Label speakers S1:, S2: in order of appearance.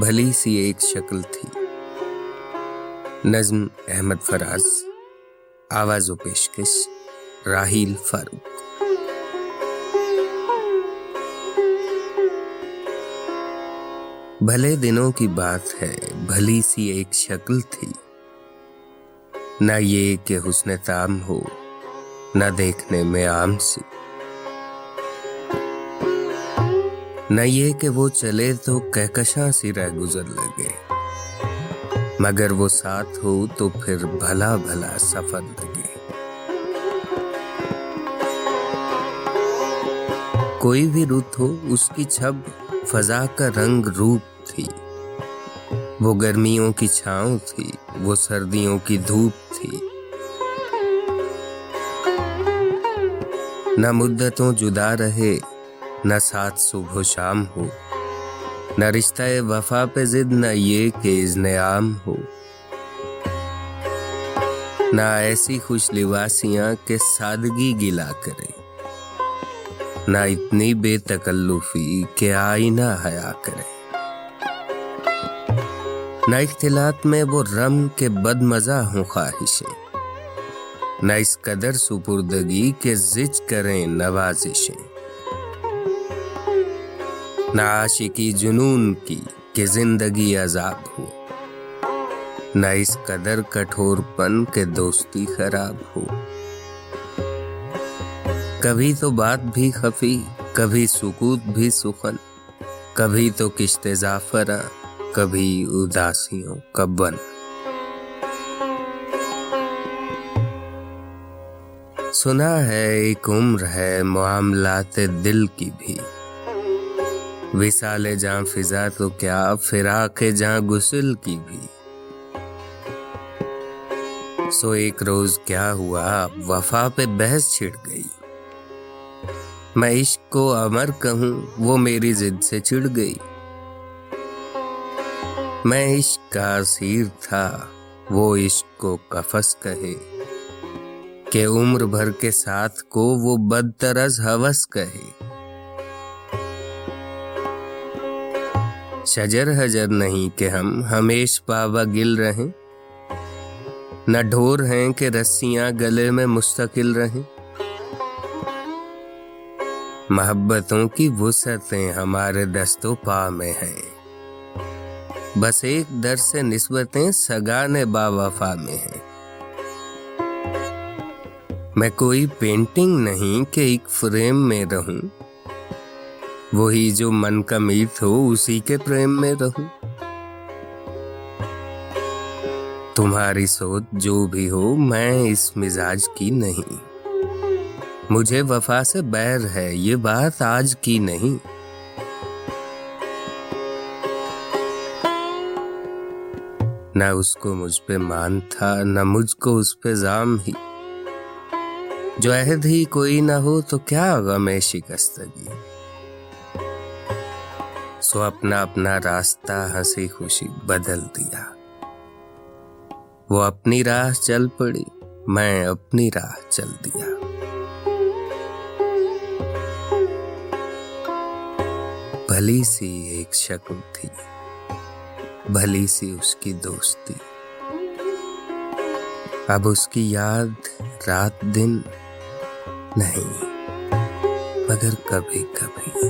S1: بھلی سی ایک شکل تھی۔ نظم احمد فراز، آواز و پیشکش راہیل فاروق۔ بھلے دنوں کی بات ہے، بھلی سی ایک شکل تھی۔ نہ یہ کہ حسن تام ہو، نہ دیکھنے میں عام سی۔ نہ یہ کہ وہ چلے تو کہکشاں سی رہ گزر لگے۔ مگر وہ ساتھ ہو تو پھر بھلا بھلا سفر لگے۔ کوئی بھی رت ہو، اس کی چھب فضا کا رنگ روپ تھی۔ وہ گرمیوں کی چھاؤں تھی، وہ سردیوں کی دھوپ تھی۔ نہ مدتوں جدا رہے نہ ساتھ صبح و شام ہو، نہ رشتہ وفا پہ ضد، نہ یہ کہ ازن عام ہو۔ نہ ایسی خوش لباسیاں کہ سادگی گلا کرے، نہ اتنی بے تکلفی کہ آئینہ حیا کرے۔ نہ اختلاط میں وہ رم کے بد مزہ ہوں خواہشیں، نہ اس قدر سپردگی کے زج کریں نوازشیں۔ نہ عاشقی جنون کی کہ زندگی عذاب ہو۔ نہ اس قدر کٹھور پن کے دوستی خراب ہو۔ کبھی تو بات بھی خفی، کبھی سکوت بھی سخن۔ کبھی تو کشت زعفرا کبھی اداسیوں کا بن۔ سنا ہے ایک عمر ہے معاملات دل کی بھی۔ وسال جہاں فضا تو کیا فراق جہاں گسل کی بھی۔ سو ایک روز کیا ہوا، وفا پہ بحث چھڑ گئی۔ میں عشق کو امر کہوں، وہ میری ضد سے چڑ گئی۔ میں عشق کا اسیر تھا، وہ عشق کو کفس کہے۔ کہ عمر بھر کے ساتھ کو وہ بدترز حوث کہے۔ شجر حجر نہیں کہ ہم ہمیش پاوا گل رہیں۔ نہ ڈھور ہیں کہ رسیاں گلے میں مستقل رہیں۔ محبتوں کی وسعتیں ہمارے دست و پا میں ہیں۔ بس ایک در سے نسبتیں سگانے با وفا میں ہیں۔ میں کوئی پینٹنگ نہیں کہ ایک فریم میں رہوں۔ وہی جو من کا میت ہو اسی کے پریم میں رہوں تمہاری سوچ جو بھی ہو، میں اس مزاج کی نہیں۔ مجھے وفا سے بیر ہے، یہ بات آج کی نہیں۔ نہ اس کو مجھ پہ مان تھا، نہ مجھ کو اس پہ زام ہی۔ جو عہد ہی کوئی نہ ہو، تو کیا غم شکستگی؟ سو اپنا اپنا راستہ ہنسی خوشی بدل دیا۔ وہ اپنی راہ چل پڑی، میں اپنی راہ چل دیا۔ بھلی سی ایک شکل تھی، بھلی سی اس کی دوستی۔ اب اس کی یاد رات دن نہیں، مگر کبھی کبھی۔